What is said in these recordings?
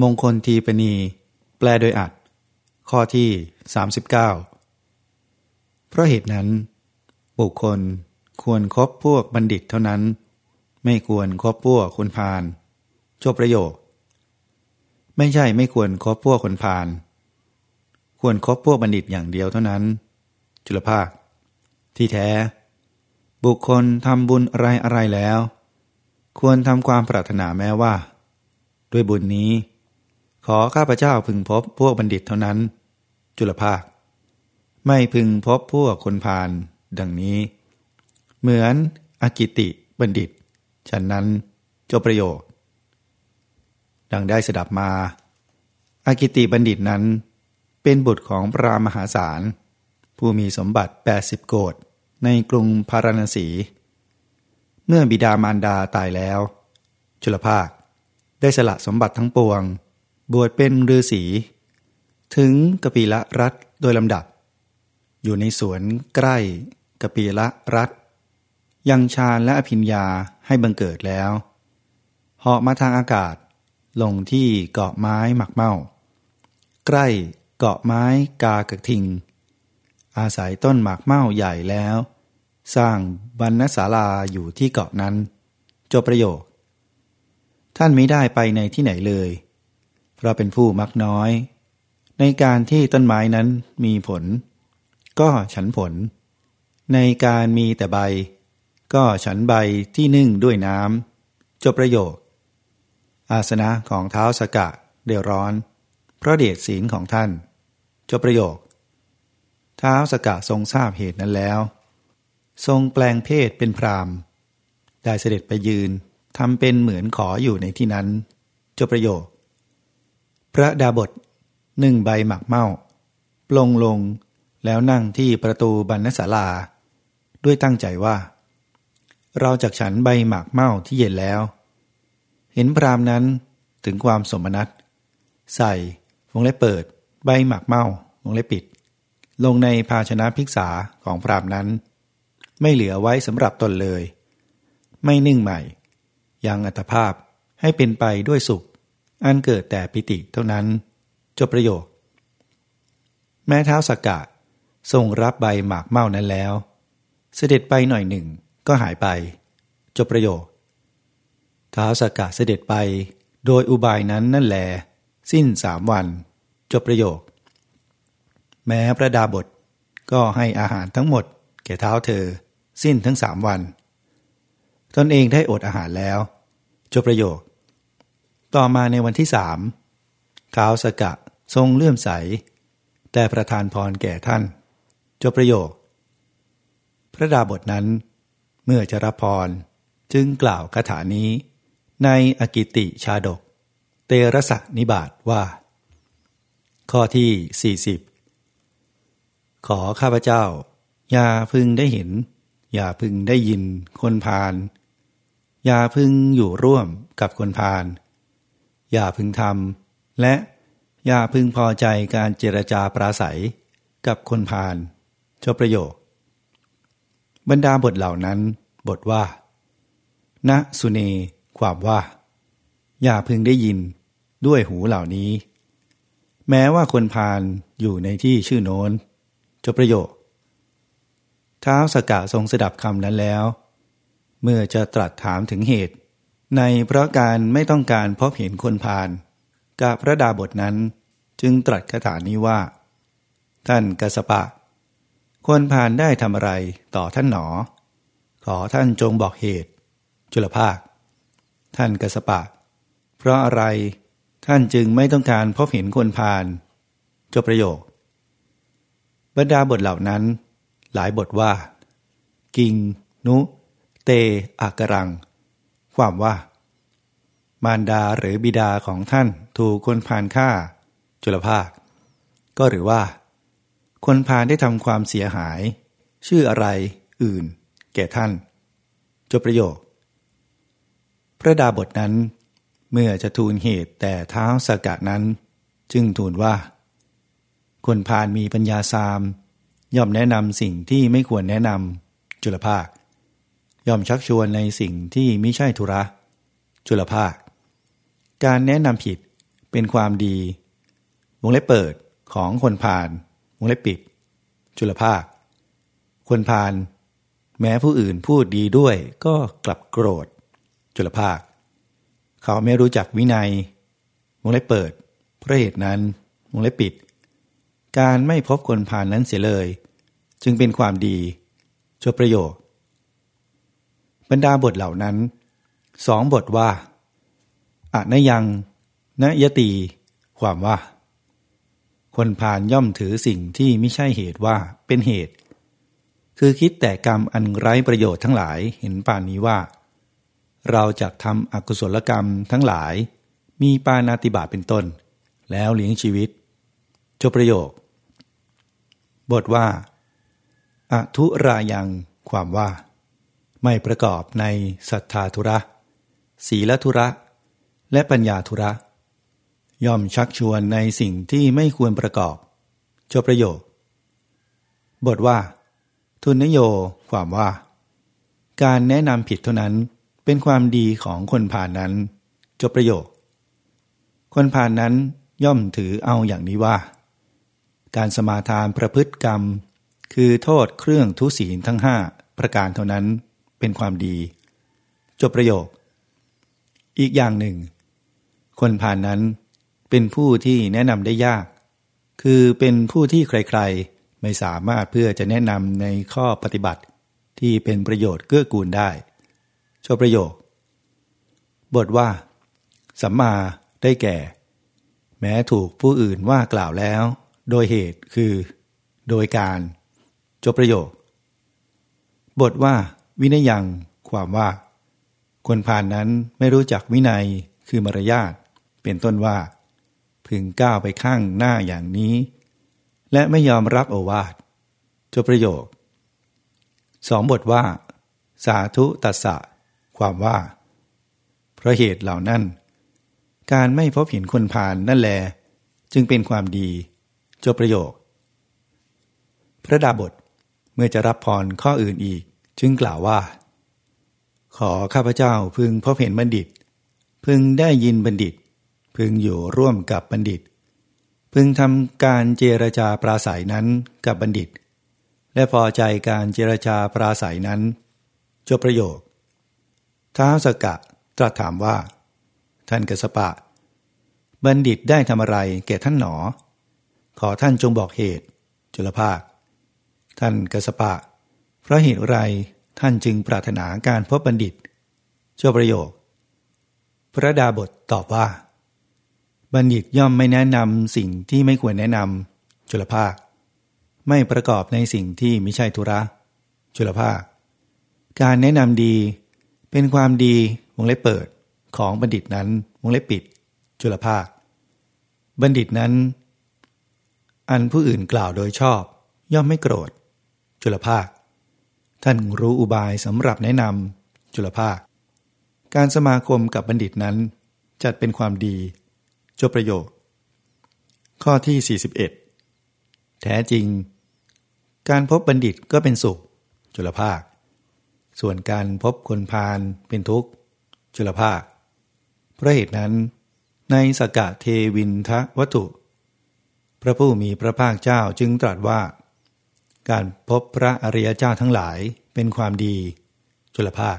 มงคลทีปณีแปลโดยอัด ข้อที่ 39 เพราะเหตุนั้น บุคคลควรครบพวกบัณฑิตเท่านั้น ไม่ควรครบพวกคนพาลจบประโยค ไม่ใช่ไม่ควรครบพวกคนพาลควรครบพวกบัณฑิตอย่างเดียวเท่านั้น จุลภาค ที่แท้ บุคคลทำบุญอะไรอะไรแล้ว ควรทำความปรารถนาแม้ว่า ด้วยบุญนี้ ขอข้าพเจ้าพึงพบพวกบัณฑิตเท่านั้น จุลภาค ไม่พึงพบพวกคนพาลดังนี้ เหมือนอกิติบัณฑิต ฉันนั้นจบประโยค ดังได้สดับมาอากิติบัณฑิตนั้น เป็นบุตรของพระมหาศาล ผู้มีสมบัติ 80 โกดในกรุงพาราณสี เมื่อบิดามารดาตายแล้ว จุลภาค ได้สละสมบัติทั้งปวง บวชเป็นฤาษีถึงกปีละรัฐโดยลำดับ อยู่ในสวนใกล้กปีละรัฐ ยังชาญและอภิญญาให้บังเกิดแล้วเหาะมาทางอากาศ ลงที่เกาะไม้หมักเมาใกล้เกาะไม้กากระทิง อาศัยต้นหมากเมาใหญ่แล้ว สร้างบรรณศาลาอยู่ที่เกาะนั้น จบประโยค ท่านไม่ได้ไปในที่ไหนเลย เราเป็นผู้มักน้อย ในการที่ต้นไม้นั้นมีผล ก็ฉันผล ในการมีแต่ใบ ก็ฉันใบที่นึ่งด้วยน้ำจบประโยค อาสนะของเท้าสกะเดือร้อน เพราะเดชศีลของท่านจบประโยค เท้าสกะทรงทราบเหตุนั้นแล้ว ทรงแปลงเพศเป็นพรามได้เสด็จไปยืนทำเป็นเหมือนขออยู่ในที่นั้นจบประโยค พระดาบทหนึ่งใบหมักเมาปลงลงแล้วนั่งที่ประตูบรรณศาลา ด้วยตั้งใจว่า เราจากฉันใบหมากเมาที่เย็นแล้ว เห็นพรามนั้นถึงความสมนัตใส่วงเล็บเปิด ใบหมากเมาวงเล็บปิด ลงในภาชนะพิกษาของพรามนั้น ไม่เหลือไว้สำหรับตนเลย ไม่นิ่งใหม่ ยังอัตภาพให้เป็นไปด้วยสุข อันเกิดแต่ปิติเท่านั้น จบประโยค แม้เท้าสกกะทรงรับใบหมากเม่านั้นแล้ว เสด็จไปหน่อยหนึ่งก็หายไป จบประโยคเท้าสกกะเสด็จไป โดยอุบายนั้นนั่นแล สิ้นสามวัน จบประโยค แม้พระดาบทก็ให้อาหารทั้งหมด แก่เท้าเธอ สิ้นทั้งสามวัน ตนเองได้อดอาหารแล้ว จบประโยค ต่อมาในวันที่สามท้าวสกะทรงเลื่อมใส แต่ประทานพรแก่ท่าน จบประโยค พระดาบทนั้น เมื่อจะรับพรจึงกล่าวคาถานี้ ในอกิติชาดก เตระสะนิบาตว่า ข้อที่ 40 ขอข้าพเจ้า อย่าพึงได้เห็น อย่าพึงได้ยินคนพาลอย่าพึงอยู่ร่วมกับคนพาล อย่าพึงทำและอย่าพึงพอใจการเจรจาปราศัย กับคนพาลจบประโยค บรรดาบทเหล่านั้น บทว่า ณสุเน ความว่า อย่าพึงได้ยินด้วยหูเหล่านี้ แม้ว่าคนพาลอยู่ในที่ชื่อโน้นจบประโยค ท้าวสกกะทรงสดับคำนั้นแล้ว เมื่อจะตรัสถามถึงเหตุ ในเพราะการไม่ต้องการพบเห็นคนพาลกับพระดาบทนั้นจึงตรัสคาถานี้ว่า ท่านกสปะ คนพาลได้ทำอะไรต่อท่านหนอ ขอท่านจงบอกเหตุ จุลภาค ท่านกสปะ เพราะอะไรท่านจึงไม่ต้องการพบเห็นคนพาลจบประโยค บรรดาบทเหล่านั้น หลายบทว่า กิง นุ เตอากรัง ความว่า มารดาหรือบิดาของท่านถูกคนพานฆ่า จุลภาค ก็หรือว่า คนพานได้ทำความเสียหาย ชื่ออะไรอื่น แก่ท่าน จบประโยค พระดาบทนั้น เมื่อจะทูลเหตุแต่เท้าสกัดนั้น จึงทูลว่า คนพานมีปัญญาสาม ย่อมแนะนำสิ่งที่ไม่ควรแนะนำจุลภาค ย่อมชักชวนในสิ่งที่ไม่ใช่ธุระ จุลภาค การแนะนำผิดเป็นความดี วงเล็บเปิดของคนพาลวงเล็บปิด จุลภาค คนพาลแม้ผู้อื่นพูดดีด้วยก็กลับโกรธ จุลภาค เขาไม่รู้จักวินัยวงเล็บเปิดเพราะเหตุนั้นวงเล็บปิด การไม่พบคนพาลนนั้นเสียเลย จึงเป็นความดีจบประโยคบรรดาบทเหล่านั้นสองบทว่า อะนยังนยตี ความว่า คนพาลย่อมถือสิ่งที่ไม่ใช่เหตุว่าเป็นเหตุ คือคิดแต่กรรมอันไร้ประโยชน์ทั้งหลายเห็นป่านนี้ว่า เราจะทำอกุศลกรรมทั้งหลาย มีปานาติบาเป็นต้น แล้วเลี้ยงชีวิต จบประโยค บทว่าอทุรายังความว่า ไม่ประกอบในศรัทธาธุระ ศีลธุระ และปัญญาธุระ ย่อมชักชวนในสิ่งที่ไม่ควรประกอบ จบประโยค บทว่า ทุนนโย ความว่า การแนะนำผิดเท่านั้นเป็นความดีของคนผ่านนั้น จบประโยค คนผ่านนั้นย่อมถือเอาอย่างนี้ว่า การสมาทานประพฤติกรรม คือโทษเครื่องทุศีลทั้งห้าประการเท่านั้นเป็นความดี จบประโยค อีกอย่างหนึ่ง คนผ่านนั้นเป็นผู้ที่แนะนำได้ยาก คือเป็นผู้ที่ใครๆ ไม่สามารถเพื่อจะแนะนำในข้อปฏิบัติ ที่เป็นประโยชน์เกื้อกูลได้จบประโยค บทว่า สัมมาได้แก่ แม้ถูกผู้อื่นว่ากล่าวแล้ว โดยเหตุคือ โดยการจบประโยค บทว่า วินัยยัง ความว่า คนผ่านนั้นไม่รู้จักวินัยคือมารยาท เป็นต้นว่า พึงก้าวไปข้างหน้าอย่างนี้ และไม่ยอมรับโอวาทจบประโยคสองบทว่า สาธุตัสสะ ความว่า เพราะเหตุเหล่านั้น การไม่พบเห็นคนผ่านนั่นแล จึงเป็นความดีจบประโยค พระดาบทเมื่อจะรับพรข้ออื่นอีก จึงกล่าวว่า ขอข้าพเจ้าพึงพบเห็นบัณฑิต พึงได้ยินบัณฑิต พึงอยู่ร่วมกับบัณฑิต พึงทำการเจรจาปราศัยนั้นกับบัณฑิต และพอใจการเจรจาปราศัยนั้น จบประโยค ท้าวสกะตรัสถามว่า ท่านกสปะ บัณฑิตได้ทำอะไรแก่ท่านหนอ ขอท่านจงบอกเหตุ จุลภาค ท่านกสปะ เพราะเหตุไรท่านจึงปรารถนาการพบบัณฑิตเจ้าประโยค พระดาบทตอบว่า บัณฑิตย่อมไม่แนะนำสิ่งที่ไม่ควรแนะนำจุลภาค ไม่ประกอบในสิ่งที่ไม่ใช่ธุระ จุลภาค การแนะนำดี เป็นความดีวงเล็บเปิดของบัณฑิตนั้นวงเล็บปิด จุลภาค บัณฑิตนั้น อันผู้อื่นกล่าวโดยชอบ ย่อมไม่โกรธ จุลภาค ท่านรู้อุบายสำหรับแนะนำจุลภาค การสมาคมกับบัณฑิตนั้น จัดเป็นความดี จบประโยค ข้อที่ 41 แท้จริง การพบบัณฑิตก็เป็นสุข จุลภาค ส่วนการพบคนพาลเป็นทุกข์ จุลภาค เพราะเหตุนั้น ในสกะเทวินทะวัตถุ พระผู้มีพระภาคเจ้าจึงตรัสว่า การพบพระอริยเจ้าทั้งหลายเป็นความดี จุลภาค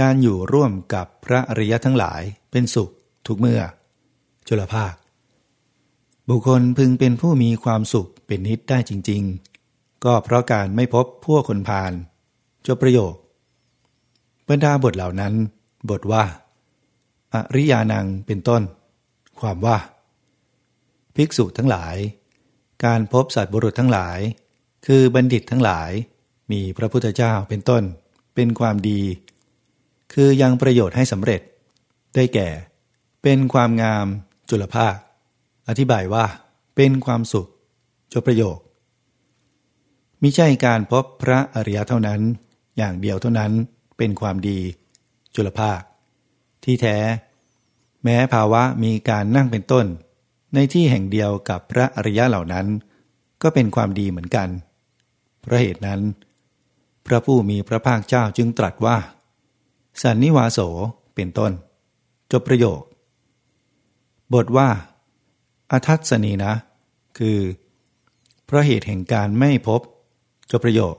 การอยู่ร่วมกับพระอริยทั้งหลายเป็นสุขทุกเมื่อ จุลภาค บุคคลพึงเป็นผู้มีความสุขเป็นนิดได้จริง ๆ ก็เพราะการไม่พบพวกคนพาลจบประโยคบรรดาบทเหล่านั้น บทว่า อริยานังเป็นต้น ความว่า ภิกษุทั้งหลาย การพบสัตว์บุรุษทั้งหลาย คือบัณฑิตทั้งหลาย มีพระพุทธเจ้าเป็นต้น เป็นความดี คือยังประโยชน์ให้สำเร็จ ได้แก่ เป็นความงาม จุลภาค อธิบายว่า เป็นความสุขจบประโยคมิใช่การพบพระอริยเท่านั้น อย่างเดียวเท่านั้นเป็นความดี จุลภาค ที่แท้ แม้ภาวะมีการนั่งเป็นต้น ในที่แห่งเดียวกับพระอริยะเหล่านั้น ก็เป็นความดีเหมือนกัน เพราะเหตุนั้น พระผู้มีพระภาคเจ้าจึงตรัสว่า สันนิวาโสเป็นต้น จบประโยค บทว่าอาทัศนีนะ คือ เพราะเหตุแห่งการไม่พบจบประโยค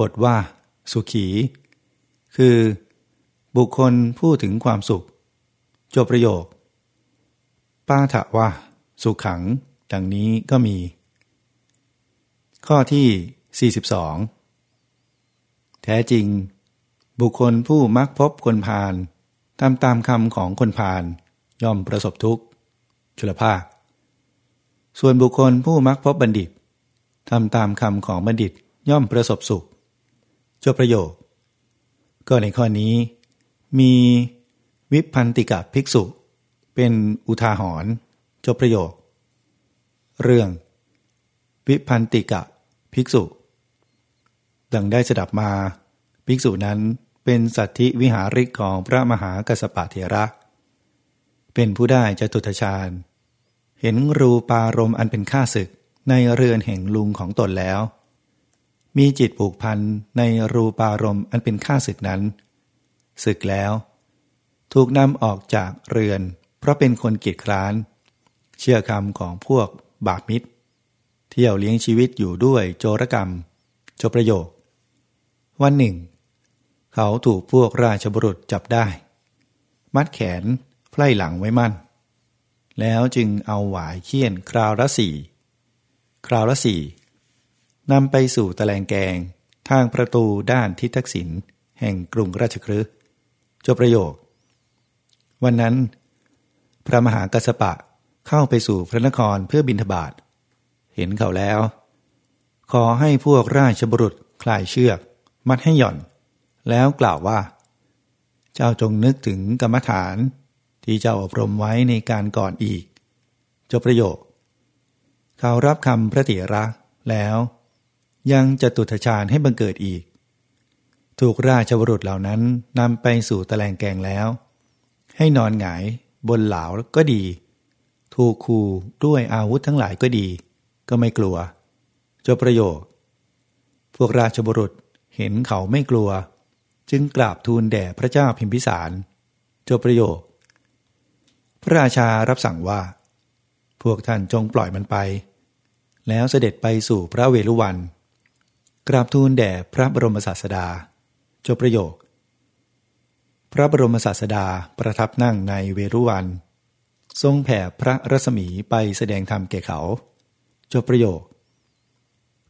บทว่า สุขี คือ บุคคลพูดถึงความสุข จบประโยค ป้าถะว่า สุขขัง ดังนี้ก็มี ข้อที่ 42 แท้จริง บุคคลผู้มักพบคนพาลตามตามคำของคนพาล ย่อมประสบทุกข์ชุลภาค ส่วนบุคคลผู้มักพบบัณฑิตทำตามคำของบัณฑิตย่อมประสบสุขจบประโยค ก็ในข้อนี้ มีวิพันติกะภิกษุ เป็นอุทาหรณ์จบประโยค เรื่อง วิพันติกะภิกษุ ดังได้สดับมา ภิกษุนั้นเป็นสัตธิวิหาริกของพระมหากัสปะเถระ เป็นผู้ได้จะตุตฌานเห็นรูปารมณ์อันเป็นข้าศึกในเรือนแห่งลุงของตนแล้ว มีจิตผูกพันในรูปารมณ์อันเป็นข้าศึกนั้น ศึกแล้ว ถูกนำออกจากเรือน เพราะเป็นคนเกีดคร้าน เชื่อคำของพวกบาปมิตร เที่ยวเลี้ยงชีวิตอยู่ด้วยโจรกรรม โจประโยค วันหนึ่ง เขาถูกพวกราชบุรุษจับได้ มัดแขน ไพล่หลังไว้มั่น แล้วจึงเอาหวายเคี่ยนคราวละสี่คราวละสี่นำไปสู่ตะแลงแกง ทางประตูด้านทิศทักษิณแห่งกรุงราชคฤห์จบประโยค วันนั้น พระมหากัสปะเข้าไปสู่พระนครเพื่อบินทบาท เห็นเขาแล้ว ขอให้พวกราชบุรุษคลายเชือก มัดให้หย่อน แล้วกล่าวว่า เจ้าจงนึกถึงกรรมฐาน ที่เจ้าอบรมไว้ในการก่อนอีก จบประโยค เขารับคำพระเถระแล้ว ยังจะตุทชาญให้บังเกิดอีก ถูกราชวรุษเหล่านั้นนำไปสู่ตะแลงแกงแล้ว ให้นอนหงายบนเหลาก็ดี ถูกคูด้วยอาวุธทั้งหลายก็ดี ก็ไม่กลัว จบประโยค พวกราชบุรุษเห็นเขาไม่กลัว จึงกราบทูลแด่พระเจ้าพิมพิสารจบประโยค พระราชารับสั่งว่า พวกท่านจงปล่อยมันไป แล้วเสด็จไปสู่พระเวรุวัน กราบทูลแด่พระบรมศาสดา จบประโยค พระบรมศาสดาประทับนั่งในเวรุวัน ทรงแผ่พระรัศมีไปแสดงธรรมแก่เขา จบประโยค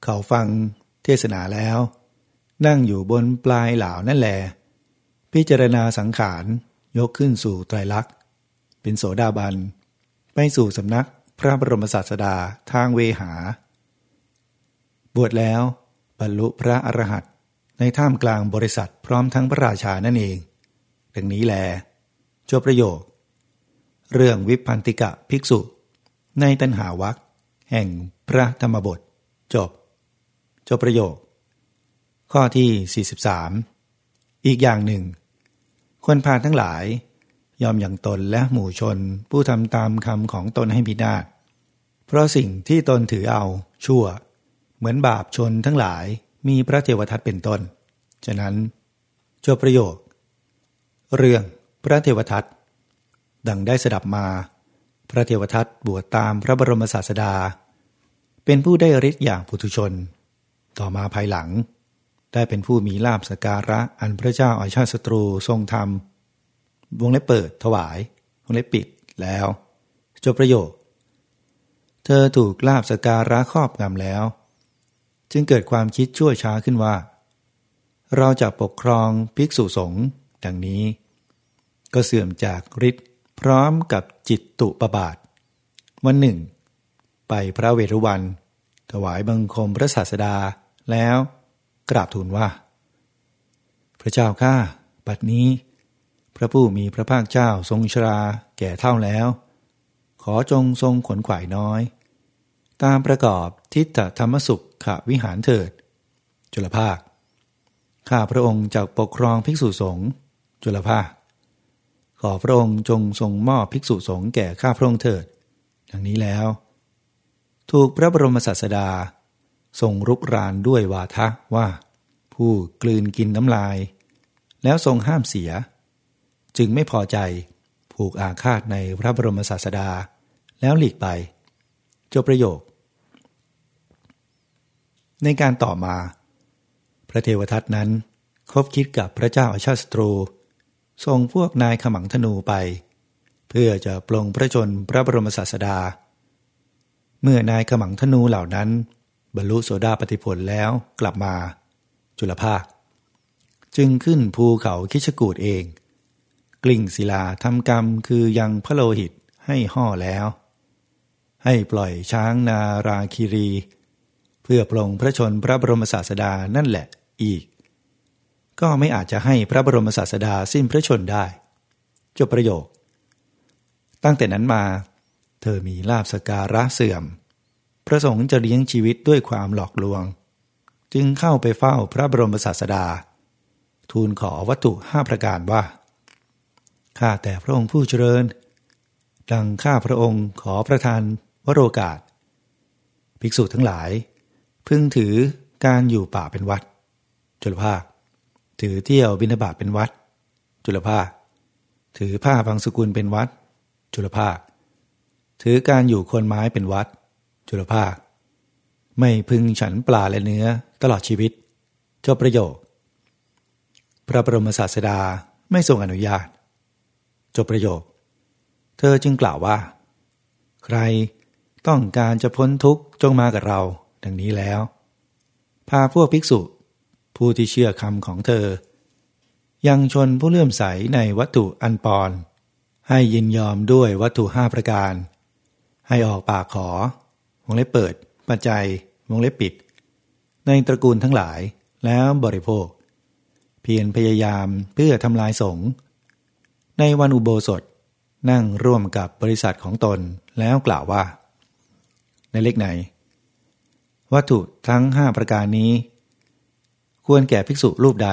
เขาฟังเทศนาแล้ว นั่งอยู่บนปลายเหล่านั่นแหลพิจารณาสังขารยกขึ้นสู่ไตรลักษณ์ เป็นโสดาบัน ไปสู่สำนักพระบรมศาสดาทางเวหา บวชแล้วบรรลุพระอรหันต์ในท่ามกลางบริษัทพร้อมทั้งพระราชานั่นเองดังนี้แลจบประโยค เรื่องวิพันติกะภิกษุ ในตัณหาวัคแห่งพระธรรมบท จบ จบประโยค ข้อที่ 43 อีกอย่างหนึ่ง คนพาทั้งหลาย ยอมอย่างตนและหมู่ชน ผู้ทำตามคำของตนให้พินาศเพราะสิ่งที่ตนถือเอาชั่ว เหมือนบาปชนทั้งหลายมีพระเทวทัตเป็นต้น ฉะนั้นจบประโยค เรื่องพระเทวทัตดังได้สดับมา พระเทวทัตบวชตามพระบรมศาสดา เป็นผู้ได้ฤทธิ์อย่างปุถุชน ต่อมาภายหลัง ได้เป็นผู้มีลาบสการะอันพระเจ้าอาชาติศัตรูทรงทำ วงเล็บเปิดถวาย วงเล็บปิดแล้ว จบประโยค เธอถูกลาบสการะครอบงำแล้ว จึงเกิดความคิดชั่วช้าขึ้นว่า เราจะปกครองภิกษุสงฆ์ดังนี้ ก็เสื่อมจากฤทธิ์พร้อมกับจิตตุปบาท วันหนึ่ง ไปพระเวรุวัน ถวายบังคมพระศาสดาแล้วกราบทูลว่า พระเจ้าข้าบัดนี้ ระผู้มีพระภาคเจ้าทรงชราแก่เท่าแล้ว ขอจงทรงขนขวายน้อย ตามประกอบทิฏฐธรรมสุขขวิหารเถิด จุลภาค ข้าพระองค์จะปกครองภิกษุสงฆ์จุลภาค ขอพระองค์จงทรงมอบภิกษุสงฆ์แก่ข้าพระองค์เถิด ดังนี้แล้ว ถูกพระบรมศาสดาทรงรุกรานด้วยวาทะว่า ผู้กลืนกินน้ำลาย แล้วทรงห้ามเสีย จึงไม่พอใจ ผูกอาฆาตในพระบรมศาสดา แล้วหลีกไป จบประโยค ในการต่อมา พระเทวทัตนั้นคบคิดกับพระเจ้าอาชาติศัตรูส่งพวกนายขมังธนูไป เพื่อจะปลงพระชนพระบรมศาสดา เมื่อนายขมังธนูเหล่านั้น บรรลุโสดาปฏิผลแล้วกลับมา จุลภาค จึงขึ้นภูเขาคิชกูดเอง กลิ่งศิลาทำกรรมคือยังพระโลหิตให้ห่อแล้ว ให้ปล่อยช้างนาราคีรี เพื่อปลงพระชนพระบรมศาสดานั่นแหละอีก ก็ไม่อาจจะให้พระบรมศาสดาสิ้นพระชนได้ จบประโยค ตั้งแต่นั้นมา เธอมีลาบสการะเสื่อม ประสงค์จะเลี้ยงชีวิตด้วยความหลอกลวง จึงเข้าไปเฝ้าพระบรมศาสดา ทูลขอวัตถุห้าประการว่า ข้าแต่พระองค์ผู้เจริญ ดังข้าพระองค์ขอประทานวโรกาส ภิกษุทั้งหลาย พึงถือการอยู่ป่าเป็นวัด จุลภาค ถือเที่ยวบิณฑบาตเป็นวัด จุลภาค ถือผ้าบางสกุลเป็นวัด จุลภาค ถือการอยู่คนไม้เป็นวัด จุลภาค ไม่พึงฉันปลาและเนื้อตลอดชีวิตจบประโยค พระบรมศาสดาไม่ทรงอนุญาต จบประโยค เธอจึงกล่าวว่า ใครต้องการจะพ้นทุกข์จงมากับเรา ดังนี้แล้ว พาพวกภิกษุ ผู้ที่เชื่อคำของเธอ ยังชนผู้เลื่อมใสในวัตถุอันปอนให้ยินยอมด้วยวัตถุห้าประการ ให้ออกปากขอ วงเล็บเปิด ปัจจัย วงเล็บปิด ในตระกูลทั้งหลายแล้วบริโภค เพียรพยายามเพื่อทำลายสงฆ์ ในวันอุโบสถนั่งร่วมกับบริษัทของตนแล้วกล่าวว่า ในเลขไหน วัตถุทั้งห้าประการนี้ ควรแก่ภิกษุรูปใด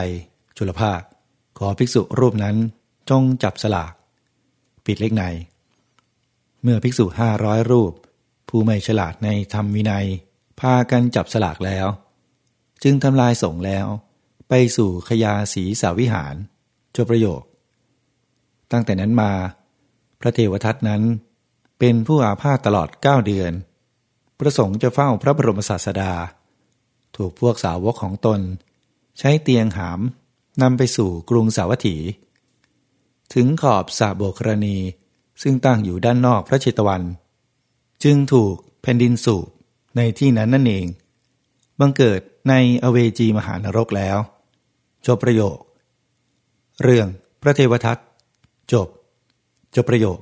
จุลภาค ขอภิกษุรูปนั้นจงจับสลาก ปิดเลขในเมื่อภิกษุห้าร้อยรูป ผู้ไม่ฉลาดในธรรมวินัย พากันจับสลากแล้ว จึงทำลายส่งแล้ว ไปสู่ขยาสีสาวิหารจบประโยค ตั้งแต่นั้นมา พระเทวทัตนั้น เป็นผู้อาพาธตลอดเก้าเดือน ประสงค์จะเฝ้าพระบรมศาสดา ถูกพวกสาวกของตน ใช้เตียงหามนำไปสู่กรุงสาวัตถี ถึงขอบสาโบกรณีซึ่งตั้งอยู่ด้านนอกพระเชตวัน จึงถูกแผ่นดินสูบในที่นั้นนั่นเอง บังเกิดในอเวจีมหานรกแล้ว จบประโยค เรื่องพระเทวทัต จบ จบประโยค